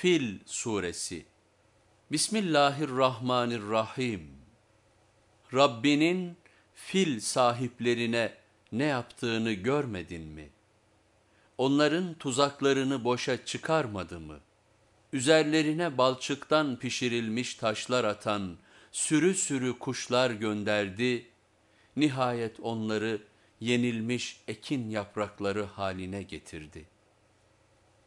Fil Suresi Bismillahirrahmanirrahim Rabbinin fil sahiplerine ne yaptığını görmedin mi? Onların tuzaklarını boşa çıkarmadı mı? Üzerlerine balçıktan pişirilmiş taşlar atan sürü sürü kuşlar gönderdi, nihayet onları yenilmiş ekin yaprakları haline getirdi.''